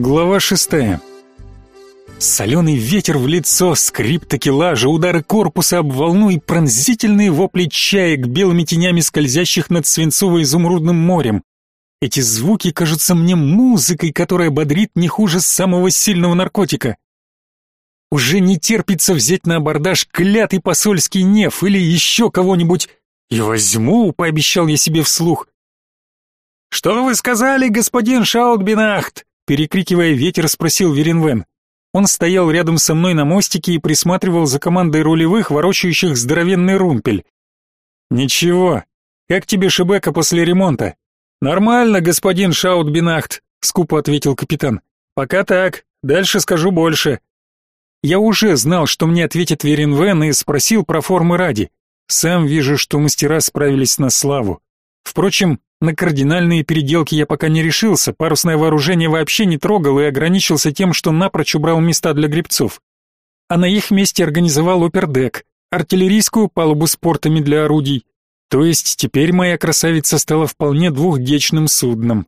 Глава шестая. Соленый ветер в лицо, скрип такелажа, удары корпуса об волну и пронзительные вопли чаек белыми тенями скользящих над свинцово-изумрудным морем. Эти звуки кажутся мне музыкой, которая бодрит не хуже самого сильного наркотика. Уже не терпится взять на абордаж клятый посольский неф или еще кого-нибудь. И возьму, пообещал я себе вслух. «Что вы сказали, господин Шаутбинахт?» Перекрикивая ветер, спросил Веренвен. Он стоял рядом со мной на мостике и присматривал за командой рулевых, ворочающих здоровенный румпель. «Ничего. Как тебе Шебека после ремонта?» «Нормально, господин Шаутбинахт», — скупо ответил капитан. «Пока так. Дальше скажу больше». Я уже знал, что мне ответит Веренвен, и спросил про формы ради. Сам вижу, что мастера справились на славу. Впрочем, на кардинальные переделки я пока не решился, парусное вооружение вообще не трогал и ограничился тем, что напрочь убрал места для гребцов. А на их месте организовал опердек, артиллерийскую палубу с портами для орудий. То есть теперь моя красавица стала вполне двухдечным судном.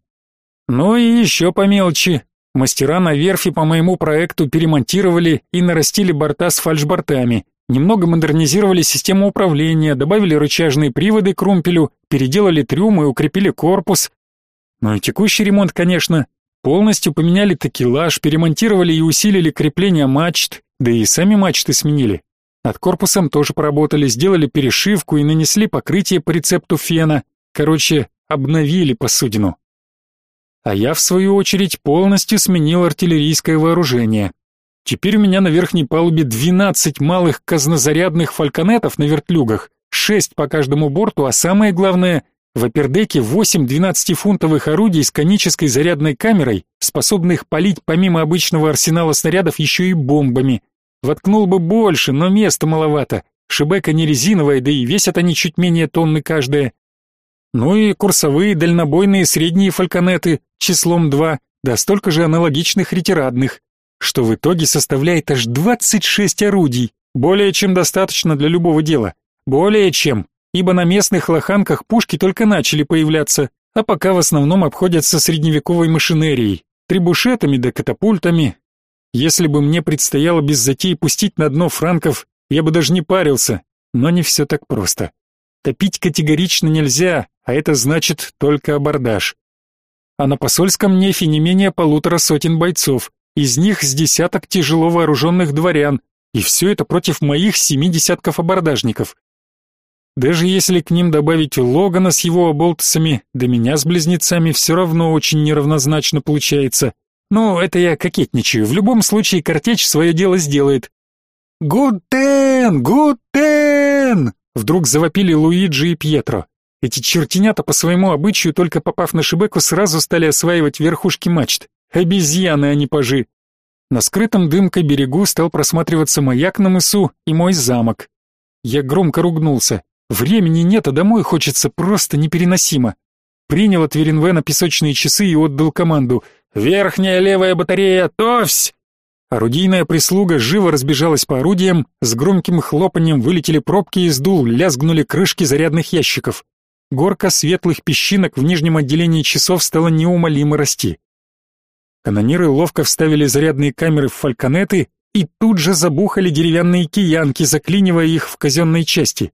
Ну и еще по мелочи. Мастера на верфи по моему проекту перемонтировали и нарастили борта с фальшбортами. Немного модернизировали систему управления, добавили рычажные приводы к румпелю, переделали трюм и укрепили корпус. Ну и текущий ремонт, конечно. Полностью поменяли такелаж, перемонтировали и усилили крепление мачт, да и сами мачты сменили. Над корпусом тоже поработали, сделали перешивку и нанесли покрытие по рецепту фена. Короче, обновили посудину. А я, в свою очередь, полностью сменил артиллерийское вооружение. Теперь у меня на верхней палубе 12 малых казнозарядных фальконетов на вертлюгах, 6 по каждому борту, а самое главное, в опердеке 8 12-фунтовых орудий с конической зарядной камерой, способных палить помимо обычного арсенала снарядов еще и бомбами. Воткнул бы больше, но места маловато. Шибека не резиновая, да и весят они чуть менее тонны каждая. Ну и курсовые дальнобойные средние фальконеты числом 2, да столько же аналогичных ретирадных что в итоге составляет аж 26 орудий, более чем достаточно для любого дела. Более чем, ибо на местных лоханках пушки только начали появляться, а пока в основном обходятся средневековой машинерией, трибушетами да катапультами. Если бы мне предстояло без затей пустить на дно франков, я бы даже не парился, но не все так просто. Топить категорично нельзя, а это значит только абордаж. А на посольском нефе не менее полутора сотен бойцов, из них с десяток тяжело вооруженных дворян, и все это против моих семи десятков абордажников. Даже если к ним добавить Логана с его оболтусами, да меня с близнецами, все равно очень неравнозначно получается. Но это я кокетничаю, в любом случае картечь свое дело сделает. «Гутен! Гутен!» Вдруг завопили Луиджи и Пьетро. Эти чертенята по своему обычаю, только попав на Шибеку, сразу стали осваивать верхушки мачт. Обезьяны, а не пажи. На скрытом дымкой берегу стал просматриваться маяк на мысу и мой замок. Я громко ругнулся. Времени нет, а домой хочется просто непереносимо. Принял от Веренвена песочные часы и отдал команду. «Верхняя левая батарея, товсь!» Орудийная прислуга живо разбежалась по орудиям, с громким хлопанием вылетели пробки из дул, лязгнули крышки зарядных ящиков. Горка светлых песчинок в нижнем отделении часов стала неумолимо расти. Канониры ловко вставили зарядные камеры в фальконеты и тут же забухали деревянные киянки, заклинивая их в казенной части.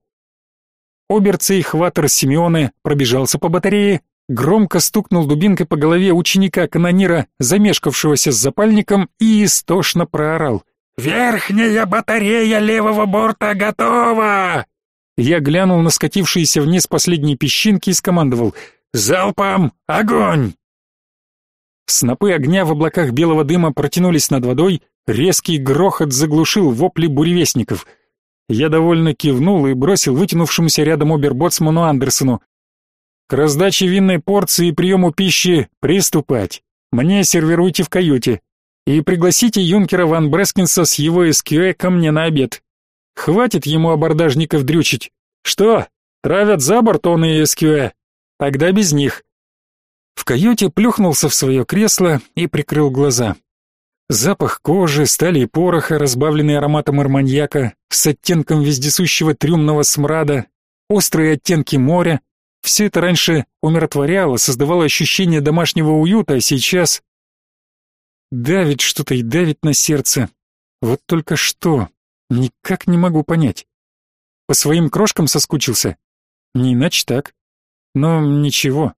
Оберцей хватер Симеоне пробежался по батарее, громко стукнул дубинкой по голове ученика-канонира, замешкавшегося с запальником, и истошно проорал. «Верхняя батарея левого борта готова!» Я глянул на скатившиеся вниз последние песчинки и скомандовал «Залпом! Огонь!» Снопы огня в облаках белого дыма протянулись над водой, резкий грохот заглушил вопли буревестников. Я довольно кивнул и бросил вытянувшемуся рядом оберботсману Андерсону. «К раздаче винной порции и приему пищи приступать. Мне сервируйте в каюте. И пригласите юнкера Ван Брескинса с его СКЮЭ ко мне на обед. Хватит ему абордажников дрючить. Что, травят за борт он и СКЮЭ? Тогда без них. В каюте плюхнулся в свое кресло и прикрыл глаза. Запах кожи, стали и пороха, разбавленный ароматом арманьяка, с оттенком вездесущего трюмного смрада, острые оттенки моря. Все это раньше умиротворяло, создавало ощущение домашнего уюта, а сейчас... Давит что-то и давит на сердце. Вот только что. Никак не могу понять. По своим крошкам соскучился? Не иначе так. Но ничего.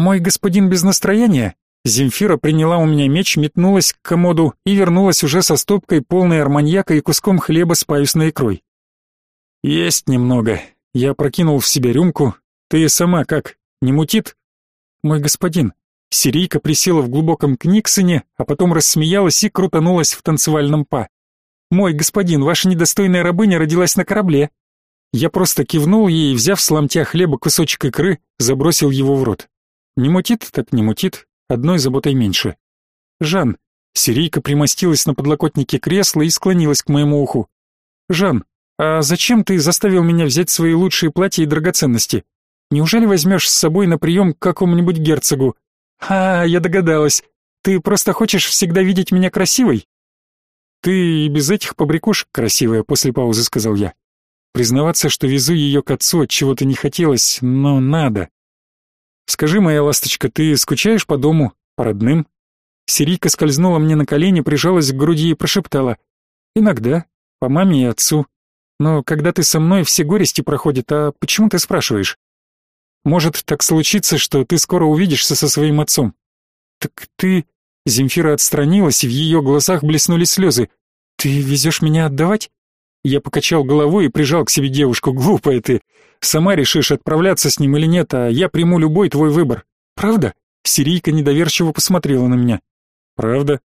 Мой господин без настроения? Земфира приняла у меня меч, метнулась к комоду и вернулась уже со стопкой полной арманьяка и куском хлеба с паюсной икрой. Есть немного. Я прокинул в себя рюмку. Ты сама как, не мутит? Мой господин. Сирийка присела в глубоком книгсоне, а потом рассмеялась и крутанулась в танцевальном па. Мой господин, ваша недостойная рабыня родилась на корабле. Я просто кивнул ей, взяв с ломтя хлеба кусочек икры, забросил его в рот. Не мутит, так не мутит, одной заботой меньше. Жан, Сирийка примостилась на подлокотнике кресла и склонилась к моему уху. Жан, а зачем ты заставил меня взять свои лучшие платья и драгоценности? Неужели возьмешь с собой на прием к какому-нибудь герцогу? А, я догадалась. Ты просто хочешь всегда видеть меня красивой? «Ты и без этих побрякушек красивая», — после паузы сказал я. Признаваться, что везу ее к отцу, от чего-то не хотелось, но надо. «Скажи, моя ласточка, ты скучаешь по дому, по родным?» Сирийка скользнула мне на колени, прижалась к груди и прошептала. «Иногда, по маме и отцу. Но когда ты со мной, все горести проходят, а почему ты спрашиваешь? Может так случиться, что ты скоро увидишься со своим отцом?» «Так ты...» Земфира отстранилась, и в ее глазах блеснули слезы. «Ты везешь меня отдавать?» Я покачал головой и прижал к себе девушку. «Глупая ты! Сама решишь, отправляться с ним или нет, а я приму любой твой выбор. Правда?» Сирийка недоверчиво посмотрела на меня. «Правда?»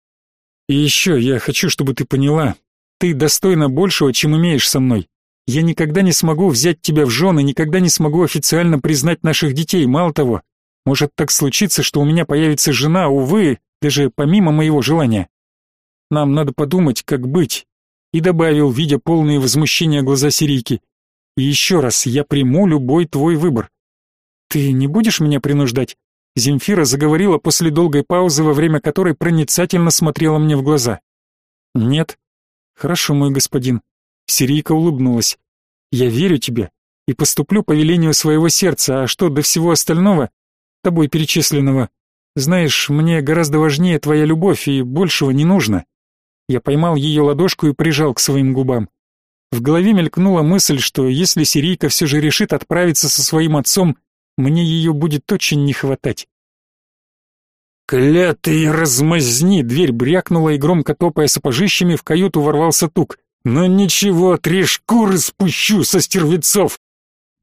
«И еще я хочу, чтобы ты поняла. Ты достойна большего, чем имеешь со мной. Я никогда не смогу взять тебя в жены, никогда не смогу официально признать наших детей. Мало того, может так случиться, что у меня появится жена, увы, даже помимо моего желания. Нам надо подумать, как быть. И добавил, видя полные возмущения глаза Сирийки. И еще раз, я приму любой твой выбор. Ты не будешь меня принуждать? Земфира заговорила после долгой паузы, во время которой проницательно смотрела мне в глаза. Нет. Хорошо, мой господин. Сирийка улыбнулась. Я верю тебе и поступлю по велению своего сердца, а что до всего остального, тобой перечисленного, знаешь, мне гораздо важнее твоя любовь, и большего не нужно. Я поймал ее ладошку и прижал к своим губам. В голове мелькнула мысль, что если Сирийка все же решит отправиться со своим отцом, мне ее будет очень не хватать. «Клятый размазни!» Дверь брякнула, и громко топая сапожищами в каюту ворвался тук. «Но ничего, три шкуры спущу со стервецов!»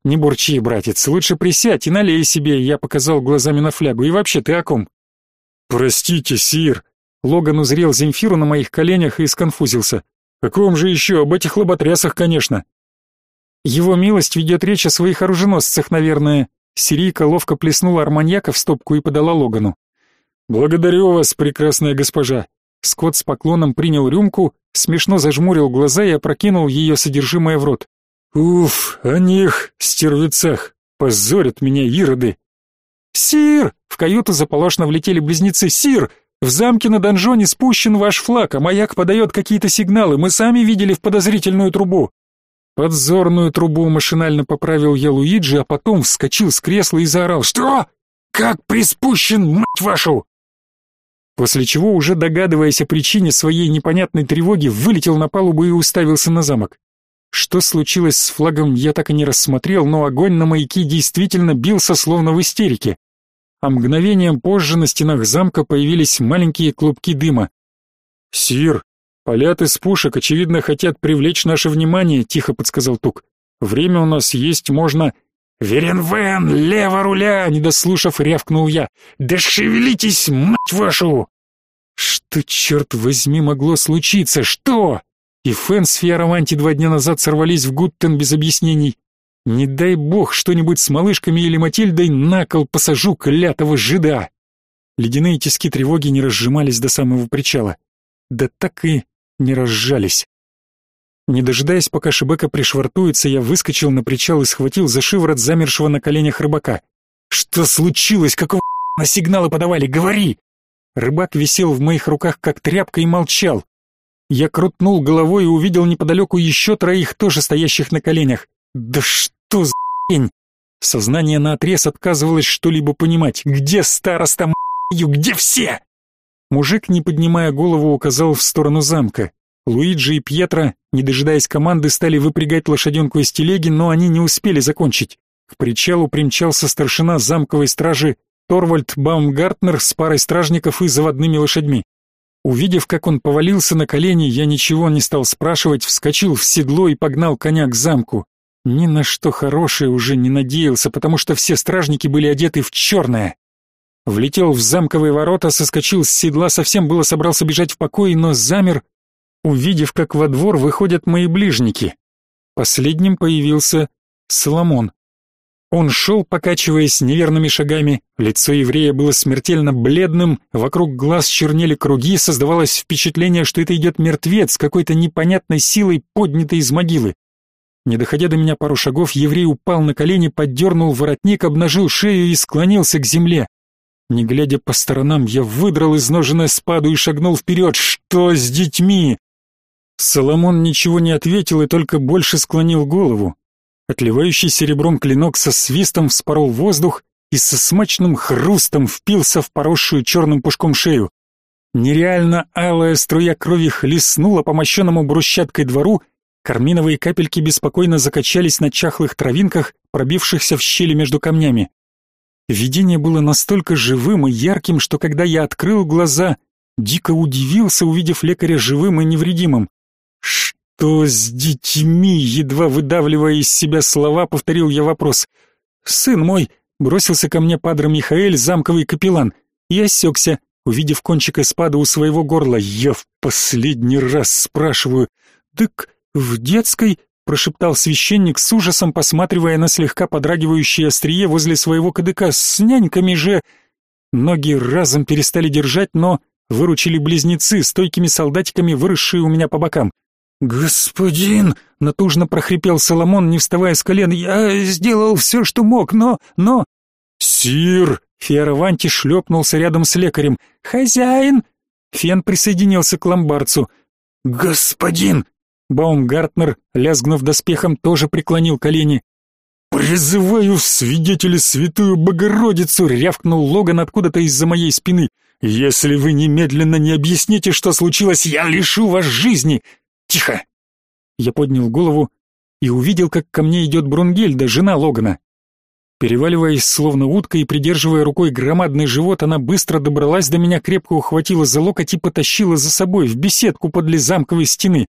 «Не бурчи, братец, лучше присядь и налей себе», я показал глазами на флягу. «И вообще, ты о ком?» «Простите, сир». Логан узрел Земфиру на моих коленях и сконфузился. «О ком же еще? Об этих лоботрясах, конечно». «Его милость ведет речь о своих оруженосцах, наверное». Сирийка ловко плеснула арманьяка в стопку и подала Логану. «Благодарю вас, прекрасная госпожа». Скотт с поклоном принял рюмку, смешно зажмурил глаза и опрокинул ее содержимое в рот. Уф, о них, стервецах, позорят меня ироды. Сир! В каюту заполошно влетели близнецы. Сир! В замке на донжоне спущен ваш флаг, а маяк подает какие-то сигналы. Мы сами видели в подозрительную трубу. Подзорную трубу машинально поправил я Луиджи, а потом вскочил с кресла и заорал. «Что? Как приспущен, мать вашу!» После чего, уже догадываясь о причине своей непонятной тревоги, вылетел на палубу и уставился на замок. Что случилось с флагом, я так и не рассмотрел, но огонь на маяке действительно бился словно в истерике. А мгновением позже на стенах замка появились маленькие клубки дыма. «Сир, палят из пушек, очевидно, хотят привлечь наше внимание», — тихо подсказал Тук. «Время у нас есть, можно...» «Веренвен, лево руля!» — не дослушав, рявкнул я. «Да шевелитесь, мать вашу!» Что, черт возьми, могло случиться? Что? И Фэн с Фиараванти два дня назад сорвались в Гуттен без объяснений. Не дай бог что-нибудь с малышками или Матильдой на кол посажу клятого жида. Ледяные тиски тревоги не разжимались до самого причала. Да так и не разжались. Не дожидаясь, пока Шибека пришвартуется, я выскочил на причал и схватил за шиворот замершего на коленях рыбака. «Что случилось? Какого на сигналы подавали? Говори!» Рыбак висел в моих руках как тряпка и молчал. Я крутнул головой и увидел неподалеку еще троих, тоже стоящих на коленях. Да что за хрень? Сознание наотрез отказывалось что-либо понимать. Где староста, м***ю, где все? Мужик, не поднимая голову, указал в сторону замка. Луиджи и Пьетро, не дожидаясь команды, стали выпрягать лошаденку из телеги, но они не успели закончить. К причалу примчался старшина замковой стражи Торвальд Баумгартнер с парой стражников и заводными лошадьми. Увидев, как он повалился на колени, я ничего не стал спрашивать, вскочил в седло и погнал коня к замку. Ни на что хорошее уже не надеялся, потому что все стражники были одеты в черное. Влетел в замковые ворота, соскочил с седла, совсем было собрался бежать в покой, но замер, увидев, как во двор выходят мои ближники. Последним появился Соломон. Он шел, покачиваясь неверными шагами, лицо еврея было смертельно бледным, вокруг глаз чернели круги, создавалось впечатление, что это идет мертвец, какой-то непонятной силой, поднятый из могилы. Не доходя до меня пару шагов, еврей упал на колени, поддернул воротник, обнажил шею и склонился к земле. Не глядя по сторонам, я выдрал из ножен спаду и шагнул вперед. «Что с детьми?» Соломон ничего не ответил и только больше склонил голову. Отливающий серебром клинок со свистом вспорол воздух и со смачным хрустом впился в поросшую черным пушком шею. Нереально алая струя крови хлестнула по мощенному брусчаткой двору, карминовые капельки беспокойно закачались на чахлых травинках, пробившихся в щели между камнями. Видение было настолько живым и ярким, что когда я открыл глаза, дико удивился, увидев лекаря живым и невредимым. «Что с детьми?» Едва выдавливая из себя слова, повторил я вопрос. «Сын мой!» — бросился ко мне падре Михаэль, замковый капеллан. И осекся, увидев кончик эспада у своего горла. «Я в последний раз спрашиваю. Так в детской...» — прошептал священник с ужасом, посматривая на слегка подрагивающее острие возле своего кадыка. «С няньками же...» Ноги разом перестали держать, но выручили близнецы, стойкими солдатиками, выросшие у меня по бокам. «Господин!» — натужно прохрипел Соломон, не вставая с колен. «Я сделал все, что мог, но... но...» «Сир!» — Фиараванти шлепнулся рядом с лекарем. «Хозяин!» Фен присоединился к ломбарцу. «Господин!» Баумгартнер, лязгнув доспехом, тоже преклонил колени. «Призываю в свидетели святую Богородицу!» — рявкнул Логан откуда-то из-за моей спины. «Если вы немедленно не объясните, что случилось, я лишу вас жизни! Тихо!» Я поднял голову и увидел, как ко мне идет Брунгельда, жена Логана. Переваливаясь словно утка и придерживая рукой громадный живот, она быстро добралась до меня, крепко ухватила за локоть и потащила за собой в беседку подле замковой стены.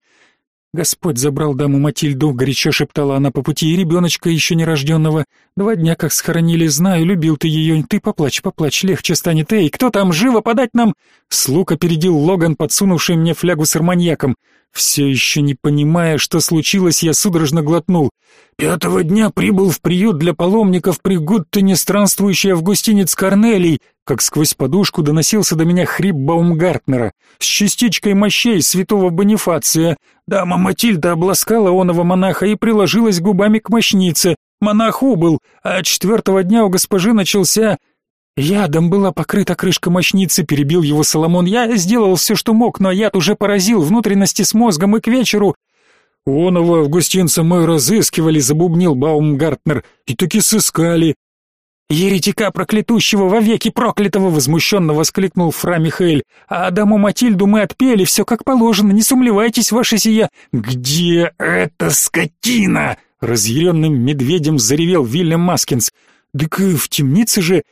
«Господь забрал даму Матильду», — горячо шептала она по пути, — «и ребеночка еще нерожденного. Два дня как схоронили, знаю, любил ты ее. Ты поплачь, поплачь, легче станет. Эй, кто там, живо подать нам?» Слуг опередил Логан, подсунувший мне флягу с арманьяком. Все еще не понимая, что случилось, я судорожно глотнул. Пятого дня прибыл в приют для паломников при Гуттене, странствующий августинец Корнелий, как сквозь подушку доносился до меня хрип Баумгартнера, с частичкой мощей святого Бонифация. Дама Матильда обласкала оного монаха и приложилась губами к мощнице. Монах убыл, а четвертого дня у госпожи начался Ядом была покрыта крышка мощницы, перебил его Соломон. Я сделал все, что мог, но яд уже поразил внутренности с мозгом, и к вечеру... «Оного августинца мы разыскивали», — забубнил Баумгартнер, — «и таки сыскали». «Еретика проклятущего, вовеки проклятого!» — возмущенно воскликнул фра Михаэль. «А Адаму Матильду мы отпели, все как положено, не сомневайтесь, ваша сия...» «Где эта скотина?» — разъяренным медведем заревел Вильям Маскинс. «Так в темнице же...»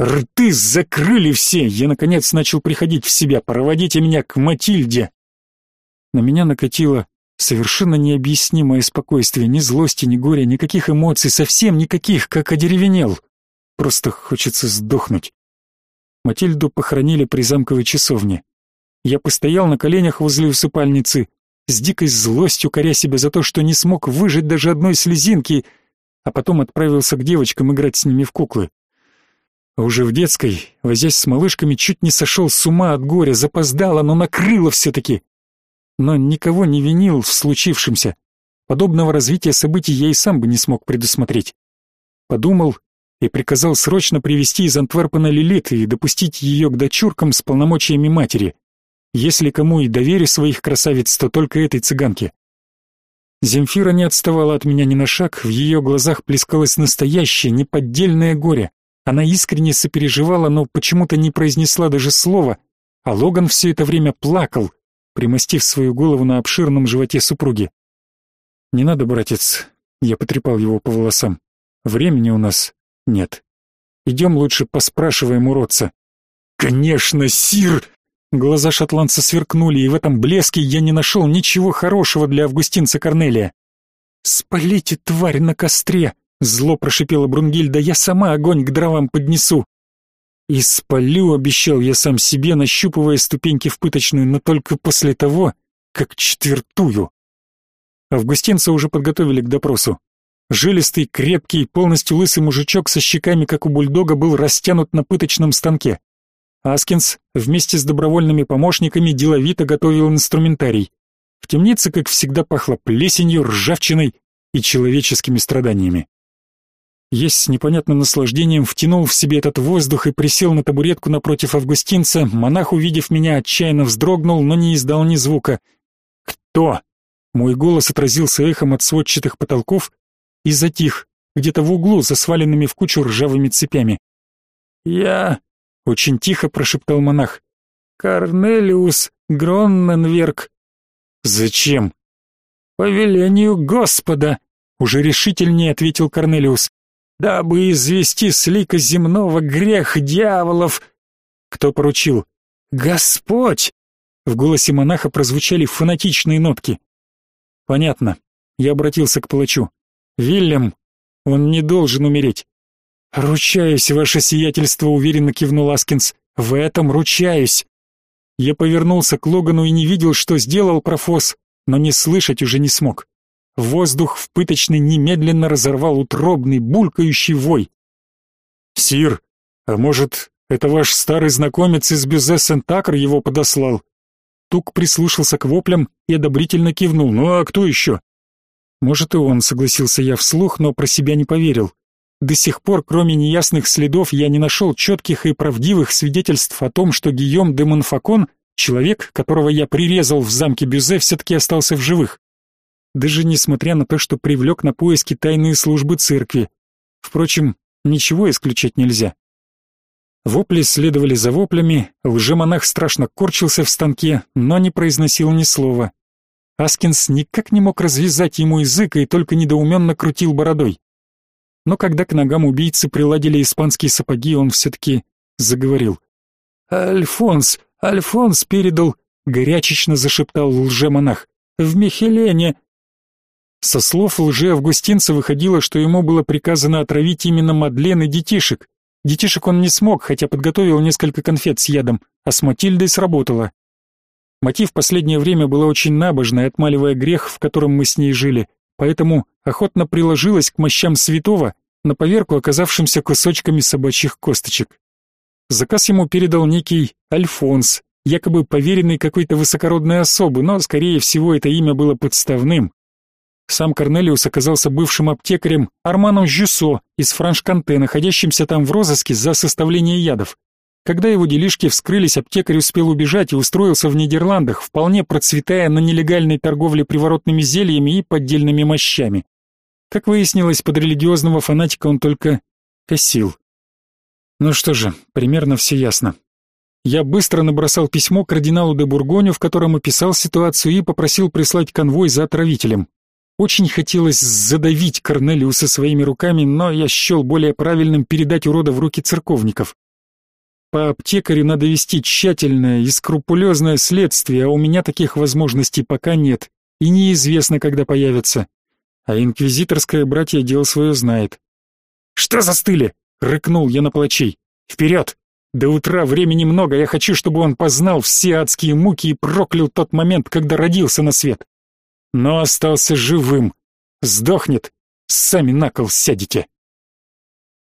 Рты закрыли все. Я наконец начал приходить в себя. Проводите меня к Матильде. На меня накатило совершенно необъяснимое спокойствие, ни злости, ни горя, никаких эмоций, совсем никаких, как одеревенел. Просто хочется сдохнуть. Матильду похоронили при замковой часовне. Я постоял на коленях возле усыпальницы, с дикой злостью коря себя за то, что не смог выжить даже одной слезинки, а потом отправился к девочкам играть с ними в куклы. А уже в детской, возясь с малышками, чуть не сошел с ума от горя, запоздало, но накрыло все-таки. Но никого не винил в случившемся. Подобного развития событий я и сам бы не смог предусмотреть. Подумал и приказал срочно привести из Антверпена Лилит и допустить ее к дочуркам с полномочиями матери. Если кому и доверю своих красавиц, то только этой цыганке. Земфира не отставала от меня ни на шаг, в ее глазах плескалось настоящее, неподдельное горе. Она искренне сопереживала, но почему-то не произнесла даже слова, а Логан все это время плакал, примостив свою голову на обширном животе супруги. «Не надо, братец», — я потрепал его по волосам. «Времени у нас нет. Идем лучше поспрашиваем уродца». «Конечно, сир!» Глаза шотландца сверкнули, и в этом блеске я не нашел ничего хорошего для августинца Корнелия. «Спалите, тварь, на костре!» — зло прошипела Брунгильда. «Я сама огонь к дровам поднесу!» «И спалю», — обещал я сам себе, нащупывая ступеньки в пыточную, но только после того, как четвертую. Августинца уже подготовили к допросу. Жилистый, крепкий, полностью лысый мужичок со щеками, как у бульдога, был растянут на пыточном станке. Аскинс вместе с добровольными помощниками деловито готовил инструментарий. В темнице, как всегда, пахло плесенью, ржавчиной и человеческими страданиями. Есть с непонятным наслаждением втянул в себе этот воздух и присел на табуретку напротив августинца. Монах, увидев меня, отчаянно вздрогнул, но не издал ни звука. «Кто?» Мой голос отразился эхом от сводчатых потолков и затих, где-то в углу, за сваленными в кучу ржавыми цепями. «Я...» Очень тихо прошептал монах. Корнелиус Гронненверк. Зачем? По велению Господа, уже решительнее ответил Корнелиус. Дабы извести с земного грех дьяволов. Кто поручил? Господь! В голосе монаха прозвучали фанатичные нотки. Понятно. Я обратился к палачу. Вильям, он не должен умереть. «Ручаюсь, ваше сиятельство», — уверенно кивнул Аскинс. «В этом ручаюсь». Я повернулся к Логану и не видел, что сделал профос, но не слышать уже не смог. Воздух в пыточной немедленно разорвал утробный, булькающий вой. «Сир, а может, это ваш старый знакомец из Бюзе-Сентакр его подослал?» Тук прислушался к воплям и одобрительно кивнул. «Ну а кто еще?» «Может, и он», — согласился я вслух, но про себя не поверил. До сих пор, кроме неясных следов, я не нашел четких и правдивых свидетельств о том, что Гийом де Монфакон, человек, которого я прирезал в замке Бюзе, все-таки остался в живых. Даже несмотря на то, что привлек на поиски тайные службы церкви. Впрочем, ничего исключать нельзя. Вопли следовали за воплями, лжемонах страшно корчился в станке, но не произносил ни слова. Аскинс никак не мог развязать ему язык и только недоуменно крутил бородой но когда к ногам убийцы приладили испанские сапоги, он все-таки заговорил. «Альфонс, Альфонс передал...» — горячечно зашептал лжемонах. «В Михелене...» Со слов лже-августинца выходило, что ему было приказано отравить именно Мадлен и детишек. Детишек он не смог, хотя подготовил несколько конфет с ядом, а с Матильдой сработало. Мотив последнее время была очень набожной, отмаливая грех, в котором мы с ней жили поэтому охотно приложилась к мощам святого, на поверку оказавшимся кусочками собачьих косточек. Заказ ему передал некий Альфонс, якобы поверенный какой-то высокородной особы, но, скорее всего, это имя было подставным. Сам Корнелиус оказался бывшим аптекарем Арманом Жюсо из Франш-Канте, находящимся там в розыске за составление ядов. Когда его делишки вскрылись, аптекарь успел убежать и устроился в Нидерландах, вполне процветая на нелегальной торговле приворотными зельями и поддельными мощами. Как выяснилось, под религиозного фанатика он только косил. Ну что же, примерно все ясно. Я быстро набросал письмо кардиналу де Бургоню, в котором описал ситуацию и попросил прислать конвой за отравителем. Очень хотелось задавить Корнелиуса своими руками, но я счел более правильным передать урода в руки церковников. По аптекарю надо вести тщательное и скрупулезное следствие, а у меня таких возможностей пока нет, и неизвестно, когда появятся. А инквизиторское братье дело свое знает. «Что застыли?» — рыкнул я на плачей. «Вперед! До утра времени много, я хочу, чтобы он познал все адские муки и проклял тот момент, когда родился на свет. Но остался живым. Сдохнет, сами на кол сядете».